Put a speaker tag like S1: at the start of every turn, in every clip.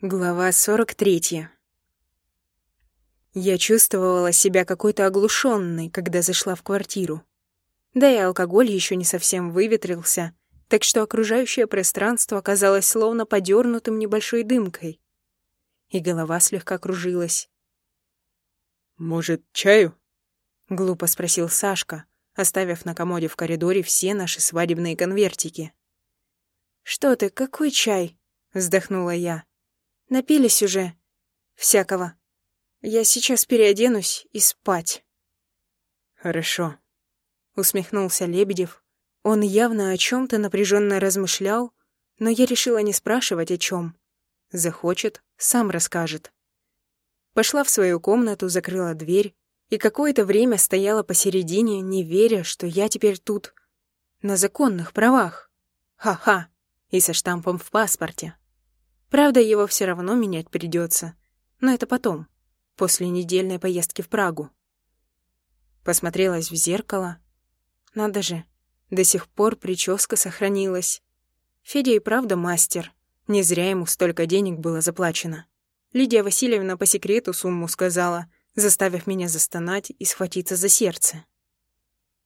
S1: Глава 43. Я чувствовала себя какой-то оглушенной, когда зашла в квартиру. Да и алкоголь еще не совсем выветрился, так что окружающее пространство оказалось словно подернутым небольшой дымкой. И голова слегка кружилась.
S2: «Может, чаю?»
S1: — глупо спросил Сашка, оставив на комоде в коридоре все наши свадебные конвертики. «Что ты, какой чай?» — вздохнула я. Напились уже. Всякого. Я сейчас переоденусь и спать.
S2: Хорошо.
S1: Усмехнулся Лебедев. Он явно о чем то напряженно размышлял, но я решила не спрашивать о чем. Захочет, сам расскажет. Пошла в свою комнату, закрыла дверь и какое-то время стояла посередине, не веря, что я теперь тут на законных правах. Ха-ха, и со штампом в паспорте. Правда, его все равно менять придется. Но это потом, после недельной поездки в Прагу. Посмотрелась в зеркало. Надо же, до сих пор прическа сохранилась. Федя и правда мастер. Не зря ему столько денег было заплачено. Лидия Васильевна по секрету сумму сказала, заставив меня застонать и схватиться за сердце.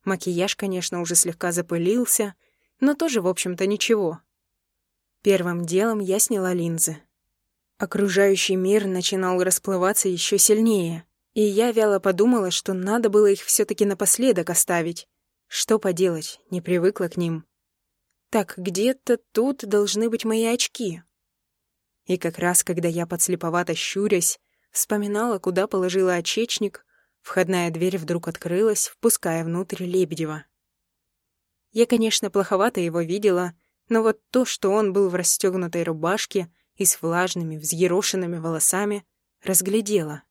S1: Макияж, конечно, уже слегка запылился, но тоже, в общем-то, ничего. Первым делом я сняла линзы. Окружающий мир начинал расплываться еще сильнее, и я вяло подумала, что надо было их все таки напоследок оставить. Что поделать, не привыкла к ним. Так, где-то тут должны быть мои очки. И как раз, когда я подслеповато щурясь, вспоминала, куда положила очечник, входная дверь вдруг открылась, впуская внутрь Лебедева. Я, конечно, плоховато его видела, но вот то, что он был в расстегнутой рубашке и с влажными, взъерошенными волосами, разглядела.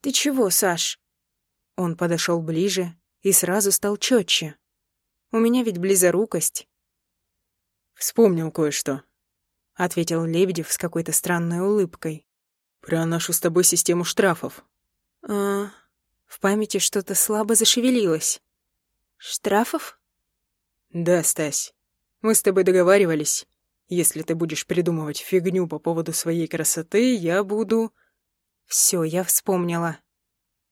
S1: «Ты чего, Саш?» Он подошел ближе и сразу стал четче. «У меня ведь близорукость».
S2: «Вспомнил кое-что», —
S1: ответил Лебедев с какой-то странной улыбкой.
S2: «Про нашу с тобой систему штрафов».
S1: «А, в памяти что-то слабо зашевелилось. Штрафов?»
S2: «Да, Стась. Мы с тобой договаривались. Если ты будешь придумывать фигню по поводу своей красоты, я буду...»
S1: Все, я вспомнила.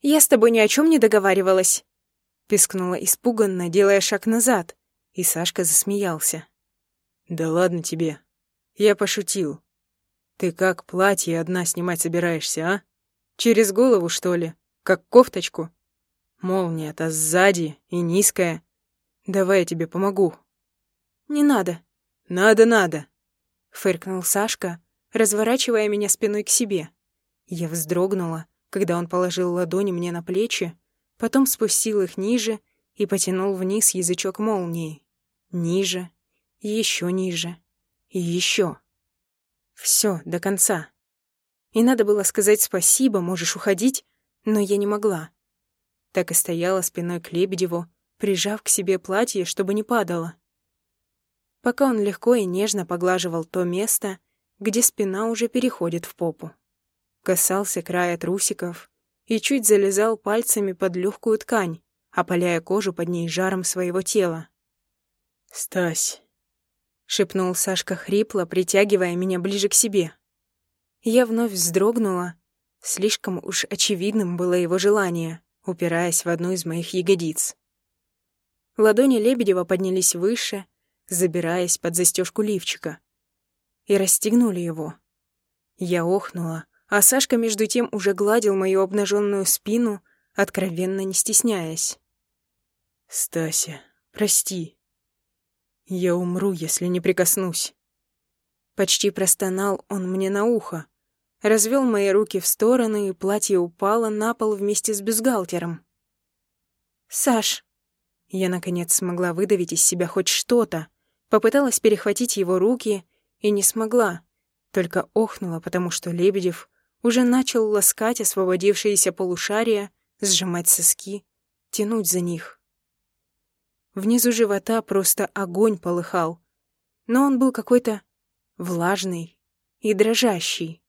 S1: «Я с тобой ни о чем не договаривалась», — пискнула испуганно, делая шаг назад, и Сашка засмеялся.
S2: «Да ладно тебе. Я пошутил. Ты как платье одна снимать собираешься, а? Через голову, что ли? Как кофточку? Молния-то сзади и низкая. Давай я тебе помогу,
S1: «Не надо».
S2: «Надо, надо», —
S1: фыркнул Сашка, разворачивая меня спиной к себе. Я вздрогнула, когда он положил ладони мне на плечи, потом спустил их ниже и потянул вниз язычок молнии. Ниже, еще ниже и еще. Все, до конца. И надо было сказать спасибо, можешь уходить, но я не могла. Так и стояла спиной к Лебедеву, прижав к себе платье, чтобы не падало пока он легко и нежно поглаживал то место, где спина уже переходит в попу. Касался края трусиков и чуть залезал пальцами под легкую ткань, опаляя кожу под ней жаром своего тела.
S2: «Стась», —
S1: шепнул Сашка хрипло, притягивая меня ближе к себе. Я вновь вздрогнула. Слишком уж очевидным было его желание, упираясь в одну из моих ягодиц. Ладони Лебедева поднялись выше, забираясь под застежку лифчика. И расстегнули его. Я охнула, а Сашка между тем уже гладил мою обнаженную спину, откровенно не стесняясь.
S2: «Стася, прости. Я умру, если не прикоснусь».
S1: Почти простонал он мне на ухо, развел мои руки в стороны, и платье упало на пол вместе с бюстгальтером. «Саш!» Я, наконец, смогла выдавить из себя хоть что-то, Попыталась перехватить его руки и не смогла, только охнула, потому что Лебедев уже начал ласкать освободившиеся полушария, сжимать соски, тянуть за них. Внизу живота просто огонь полыхал, но он был какой-то влажный и дрожащий,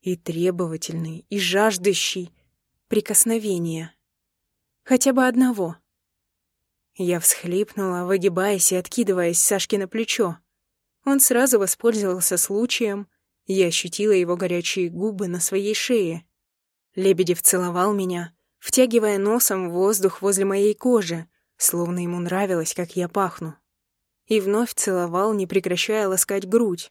S1: и требовательный, и жаждущий прикосновения. Хотя бы одного — я всхлипнула, выгибаясь и откидываясь Сашке на плечо. Он сразу воспользовался случаем Я ощутила его горячие губы на своей шее. Лебедев целовал меня, втягивая носом воздух возле моей кожи, словно ему нравилось, как я пахну. И вновь целовал, не прекращая ласкать грудь.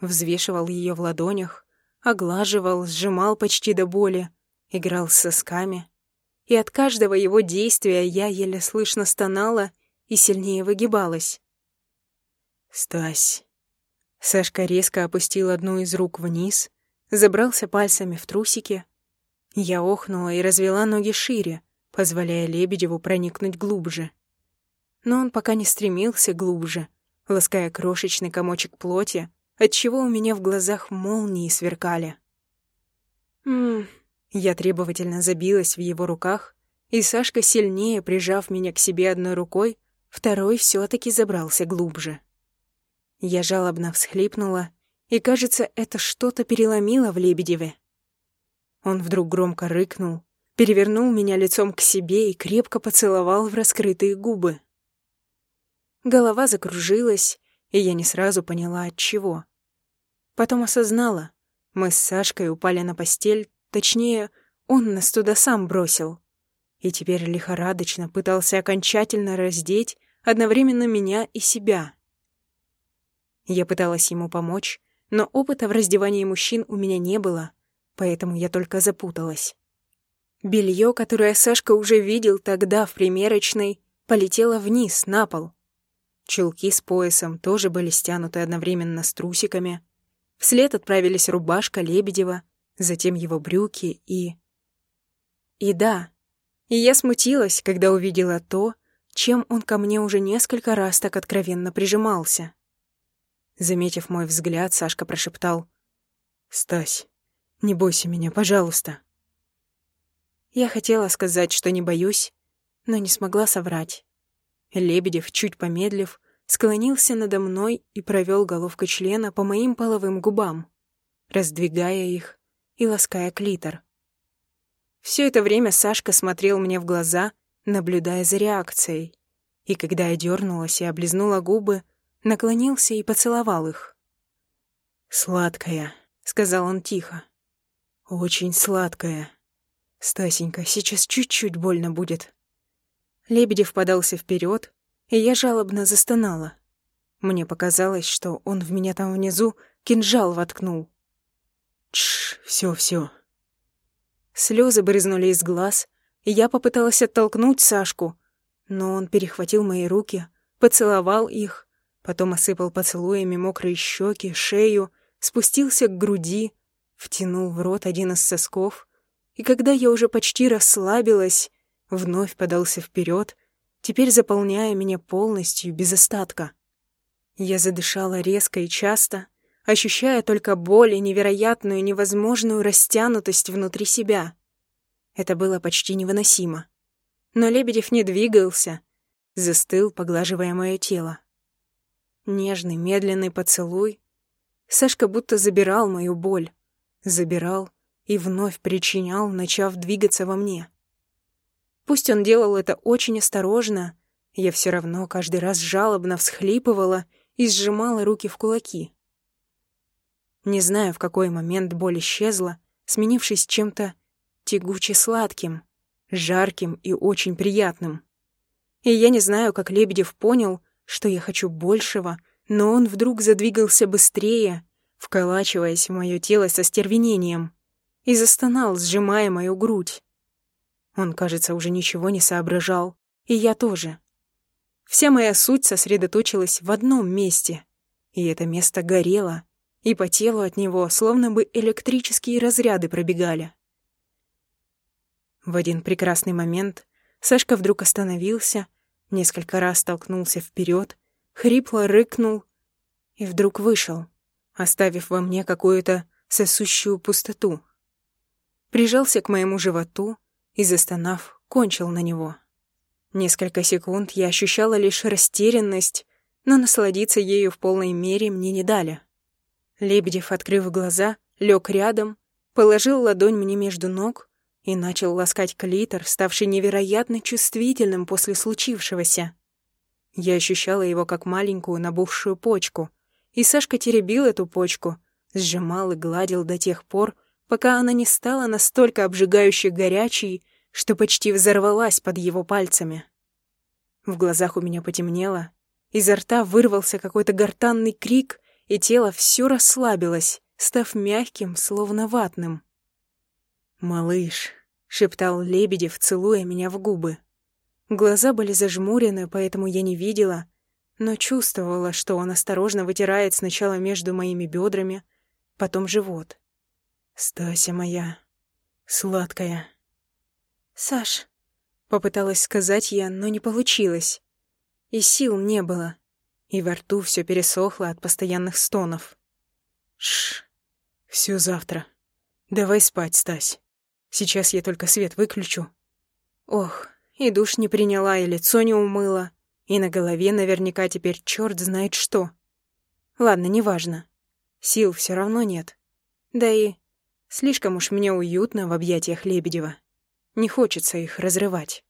S1: Взвешивал ее в ладонях, оглаживал, сжимал почти до боли, играл с сосками. И от каждого его действия я еле слышно стонала и сильнее выгибалась.
S2: «Стась». Сашка резко опустил одну из рук вниз, забрался пальцами в трусики. Я охнула и развела ноги шире, позволяя Лебедеву проникнуть глубже. Но он пока не стремился глубже, лаская крошечный комочек плоти, отчего у меня в глазах молнии сверкали. «Ммм...» Я требовательно забилась в его руках, и Сашка, сильнее прижав меня к себе одной рукой, второй все таки забрался глубже. Я жалобно всхлипнула, и, кажется, это что-то переломило в Лебедеве. Он вдруг громко рыкнул, перевернул меня лицом к себе и крепко поцеловал в раскрытые губы. Голова закружилась, и я не сразу поняла, от чего. Потом осознала. Мы с Сашкой упали на постель, точнее, он нас туда сам бросил. И теперь лихорадочно пытался окончательно раздеть одновременно меня и себя. Я пыталась ему помочь, но опыта в раздевании мужчин у меня не было, поэтому я только запуталась. Белье, которое Сашка уже видел тогда в примерочной, полетело вниз, на пол. Чулки с поясом тоже были стянуты одновременно с трусиками. Вслед отправились рубашка Лебедева, затем его брюки и... И да, и я смутилась, когда увидела то, чем он ко мне уже несколько раз так откровенно прижимался. Заметив мой взгляд, Сашка прошептал. «Стась, не бойся меня, пожалуйста». Я хотела сказать, что не боюсь, но не смогла соврать. Лебедев, чуть помедлив, склонился надо мной и провел головкой члена по моим половым губам, раздвигая их и лаская клитор. Все это время Сашка смотрел мне в глаза, наблюдая за реакцией, и когда я дернулась и облизнула губы, наклонился и поцеловал их. «Сладкая», — сказал он тихо. «Очень сладкая. Стасенька, сейчас чуть-чуть больно будет». Лебедев подался вперед, и я жалобно застонала. Мне показалось, что он в меня там внизу кинжал воткнул. Тш, все, все. Слезы брызнули из глаз, и я попыталась оттолкнуть Сашку, но он перехватил мои руки, поцеловал их, потом осыпал поцелуями мокрые щеки, шею, спустился к груди, втянул в рот один из сосков, и когда я уже почти расслабилась, вновь подался вперед, теперь заполняя меня полностью, без остатка. Я задышала резко и часто, ощущая только боль и невероятную, невозможную растянутость внутри себя. Это было почти невыносимо. Но Лебедев не двигался, застыл, поглаживая мое тело. Нежный, медленный поцелуй. Сашка будто забирал мою боль. Забирал и вновь причинял, начав двигаться во мне. Пусть он делал это очень осторожно, я все равно каждый раз жалобно всхлипывала и сжимала руки в кулаки. Не знаю, в какой момент боль исчезла, сменившись чем-то тягуче-сладким, жарким и очень приятным. И я не знаю, как Лебедев понял, что я хочу большего, но он вдруг задвигался быстрее, вколачиваясь в мое тело со стервенением, и застонал, сжимая мою грудь. Он, кажется, уже ничего не соображал, и я тоже. Вся моя суть сосредоточилась в одном месте, и это место горело, и по телу от него словно бы электрические разряды пробегали. В один прекрасный момент Сашка вдруг остановился несколько раз толкнулся вперед, хрипло рыкнул и вдруг вышел, оставив во мне какую-то сосущую пустоту. Прижался к моему животу и, застонав, кончил на него. Несколько секунд я ощущала лишь растерянность, но насладиться ею в полной мере мне не дали. Лебедев, открыв глаза, лег рядом, положил ладонь мне между ног и начал ласкать клитор, ставший невероятно чувствительным после случившегося. Я ощущала его как маленькую набухшую почку, и Сашка теребил эту почку,
S1: Сжимал и гладил до тех пор, пока она не стала настолько обжигающе горячей, что почти взорвалась под его пальцами. В глазах у меня потемнело, изо рта вырвался какой-то гортанный крик, и тело все расслабилось, став мягким, словно ватным.
S2: «Малыш», —
S1: шептал Лебедев, целуя меня в губы. Глаза были зажмурены, поэтому я не видела, но чувствовала, что он осторожно вытирает сначала между моими бедрами, потом живот.
S2: «Стася моя, сладкая».
S1: «Саш», — попыталась сказать я, но не получилось. И сил не было, и во рту все пересохло от постоянных стонов.
S2: Шш, все завтра. Давай спать, Стась. Сейчас я только свет выключу.
S1: Ох, и душ не приняла, и лицо не умыла, и на голове наверняка теперь черт знает что. Ладно, неважно. Сил все равно нет. Да и слишком уж мне уютно в объятиях Лебедева. Не хочется их разрывать.